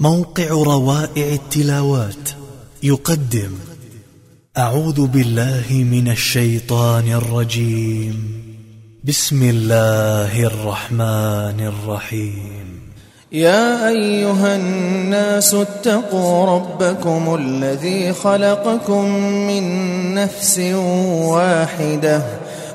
موقع روائع التلاوات يقدم أعوذ بالله من الشيطان الرجيم. بسم الله الرحمن الرحيم. يا أيها الناس اتقوا ربكم الذي خلقكم من نفس واحدة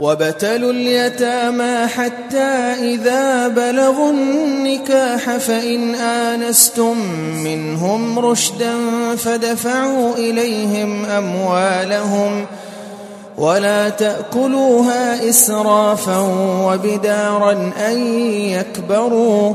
وابتلوا اليتامى حتى إذا بلغوا النكاح فإن آنستم منهم رشدا فدفعوا إليهم أموالهم ولا تأكلوها إسرافا وبدارا أن يكبروا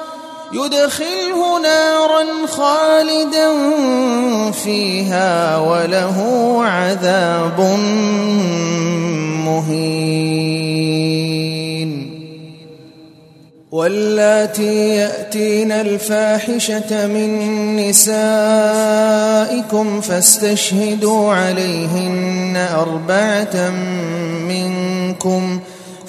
يدخله نارا خالدا فيها وله عذاب مهين. واللاتي ياتين الفاحشه من نسائكم فاستشهدوا عليهن اربعه منكم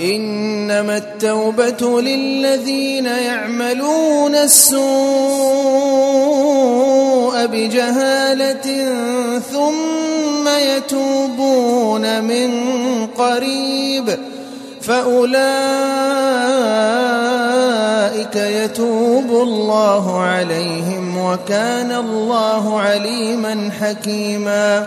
إنما التوبة للذين يعملون السوء بجهالة ثم يتوبون من قريب فأولئك يتوب الله عليهم وكان الله عليما حكيماً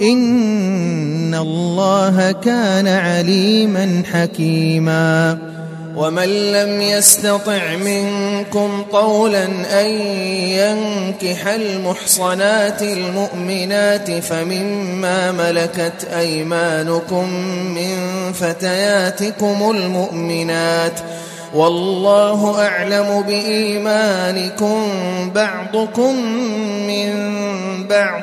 إن الله كان عليما حكيما. ومن لم يستطع منكم طولا أن ينكح المحصنات المؤمنات فمما ملكت أيمانكم من فتياتكم المؤمنات. والله أعلم بإيمانكم بعضكم من بعض.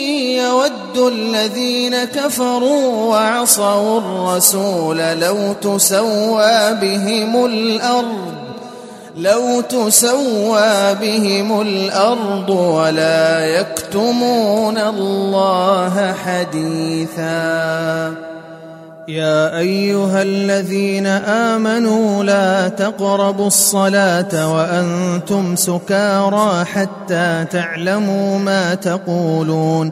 يود الذين كفروا وعصوا الرسول لو تسوى بهم الأرض لو تسوى بهم الأرض ولا يكتمون الله حديثاً. يا أيها الذين آمنوا لا تقربوا الصلاة وأنتم سكارى حتى تعلموا ما تقولون.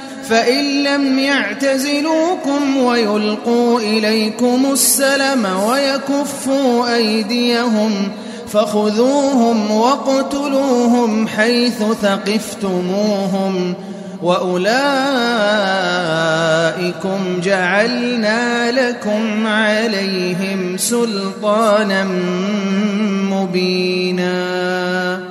فإن لم يعتزلوكم ويلقوا إليكم السلم ويكفوا أيديهم فخذوهم واقتلوهم حيث ثقفتموهم وأولئكم جعلنا لكم عليهم سلطانا مبيناً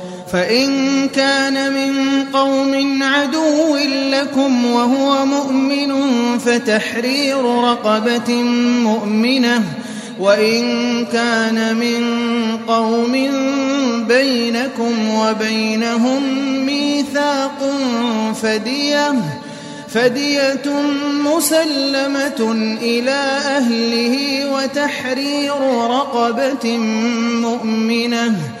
فإن كان من قوم عدو لكم وهو مؤمن فتحرير رقبة مؤمنة. وإن كان من قوم بينكم وبينهم ميثاق فدية فدية مسلمة إلى أهله وتحرير رقبة مؤمنة.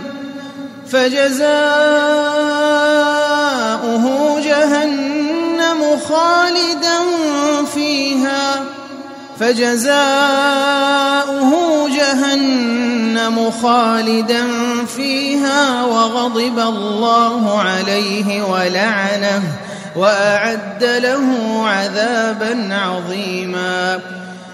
فجزاؤه جهنم خالدا فيها. فجزاؤه جهنم خالدا فيها وغضب الله عليه ولعنه وأعد له عذابا عظيما.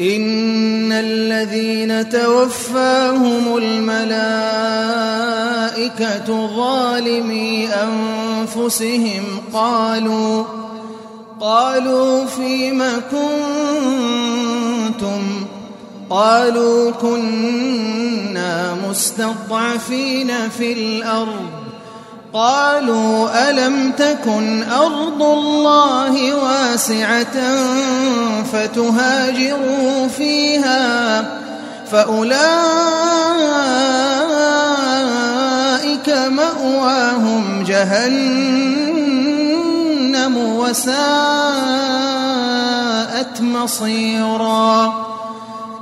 إن الذين توفاهم الملائكة ظالمي أنفسهم قالوا قالوا فيم كنتم؟ قالوا كنا مستضعفين في الأرض قالوا ألم تكن أرض الله واسعة فتهاجروا فيها فأولئك مأواهم جهنم وساءت مصيراً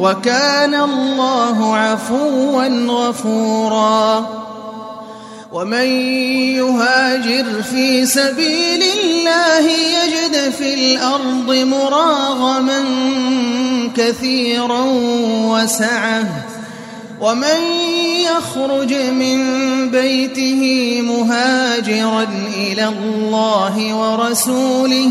وكان الله عفوا غفورا. ومن يهاجر في سبيل الله يجد في الأرض مراغما كثيرا وسعة. ومن يخرج من بيته مهاجرا إلى الله ورسوله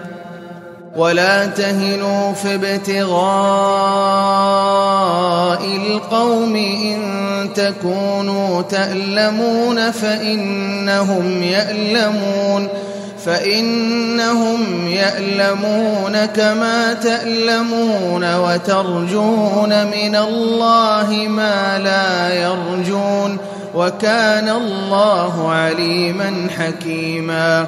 ولا تهنوا في ابتغاء القوم إن تكونوا تألمون فإنهم يألمون فإنهم يألمون كما تألمون وترجون من الله ما لا يرجون وكان الله عليما حكيما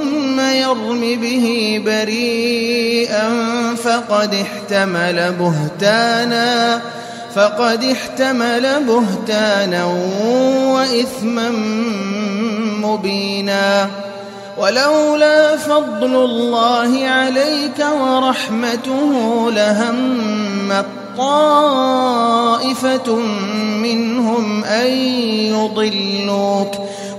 يرم به بريئا فقد احتمل بهتانا فقد احتمل بهتانا وإثما مبينا. ولولا فضل الله عليك ورحمته لهم طائفة منهم أن يضلوك.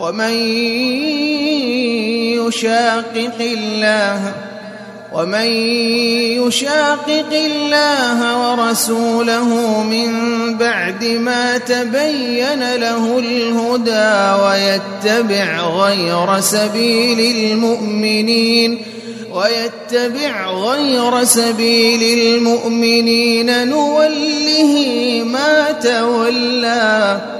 ومن يشاقق الله ومن يشاقق الله ورسوله من بعد ما تبين له الهدى ويتبع غير سبيل المؤمنين ويتبع غير سبيل المؤمنين نوله ما تولى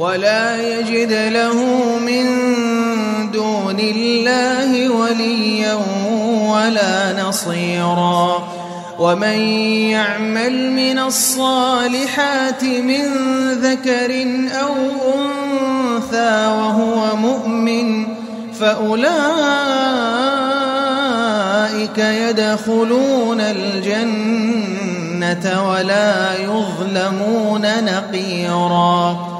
ولا يجد له من دون الله وليا ولا نصيرا. ومن يعمل من الصالحات من ذكر أو أنثى وهو مؤمن فأولئك يدخلون الجنة ولا يظلمون نقيراً.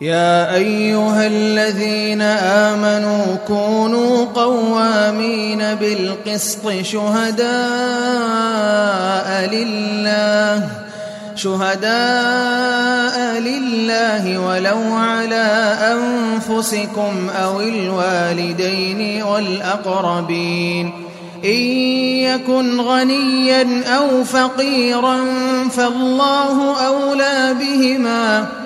يا أيها الذين آمنوا كونوا قوامين بالقسط شهداء لله شهداء لله ولو على أنفسكم أو الوالدين والأقربين. إن يكن غنيا أو فقيرا فالله أولى بهما.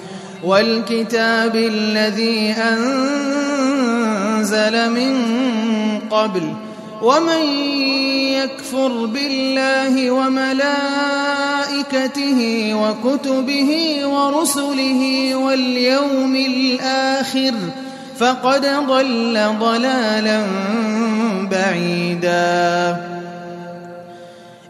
والكتاب الذي أنزل من قبل ومن يكفر بالله وملائكته وكتبه ورسله واليوم الآخر فقد ضل ضلالا بعيدا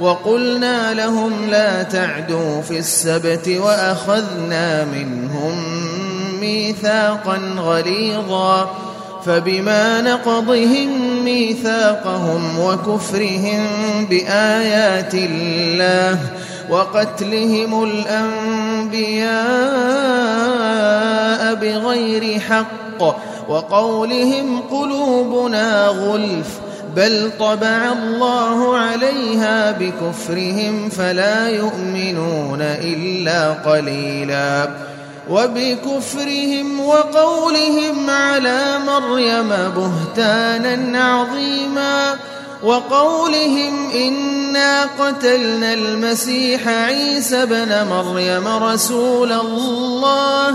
وقلنا لهم لا تعدوا في السبت وأخذنا منهم ميثاقا غليظا فبما نقضهم ميثاقهم وكفرهم بآيات الله وقتلهم الأنبياء بغير حق وقولهم قلوبنا غلف بل طبع الله عليها بكفرهم فلا يؤمنون إلا قليلا وبكفرهم وقولهم على مريم بهتانا عظيما وقولهم إنا قتلنا المسيح عيسى بن مريم رسول الله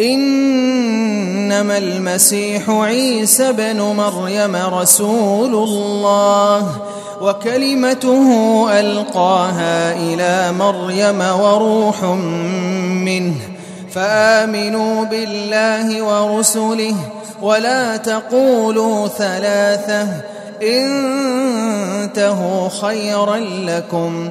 إنما المسيح عيسى بن مريم رسول الله وكلمته ألقاها إلى مريم وروح منه فآمنوا بالله ورسله ولا تقولوا ثلاثة انتهوا خيرا لكم.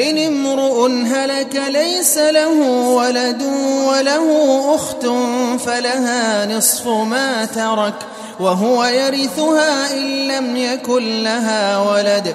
إن امرؤ هلك ليس له ولد وله أخت فلها نصف ما ترك وهو يرثها إن لم يكن لها ولد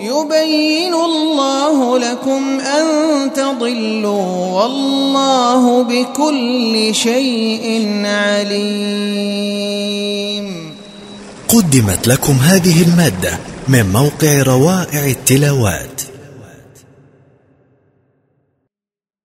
يبين الله لكم أن تضلوا والله بكل شيء عليم. قدمت لكم هذه المادة من موقع روائع التلاوات.